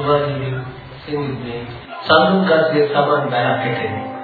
සුවාදී සිංහේ සම්මුගතයේ සමන් බැලකට